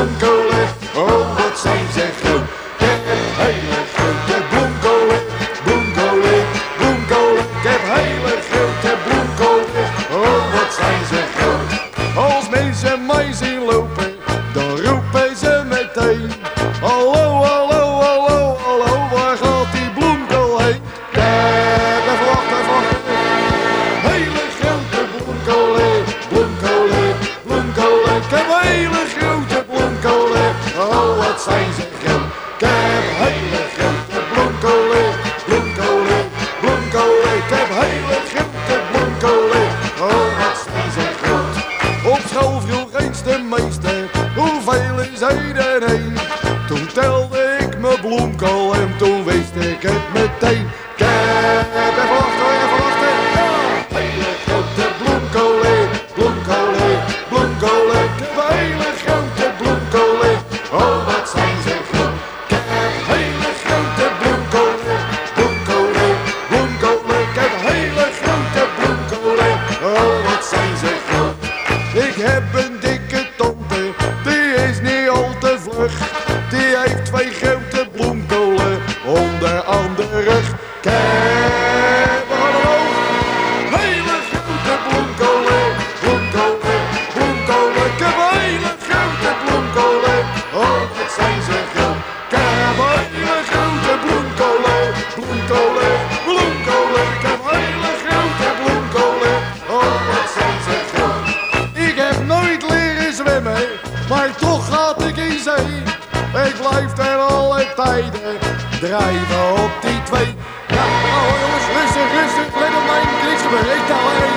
bloemkolen. Oh, wat zijn ze groot. Ik heb hele grote bloemkolen. Bloemkolen, bloemkolen. Ik grote bloemkolen. Oh, wat zijn ze groot. Als mensen mij zien lopen, dan roepen ze meteen. Zij zijn ze geel. Kijk, hele grote bloemkolen, bloemkolen, bloemkolen. Ik heb hele gimte bloemkolen, oh wat zijn ze groot. Op school vroeg eens de meester, hoeveel is hij erin? Toen telde ik mijn bloemkool en toen wist Bloemkolen, bloemkolen, bloemkolen. Ik heb wel grote bloemkolen, oh het zijn ze groot. Ik heb wel grote bloemkolen, bloemkolen, bloemkolen. Ik heb grote bloemkolen, oh het zijn ze groot. Ik heb nooit leren zwemmen, maar toch gaat ik in zee. Ik blijf er alle tijden, drijven op die twee. Ja, oh jongens, rustig, rustig. Let op mijn knikselen. Ik tel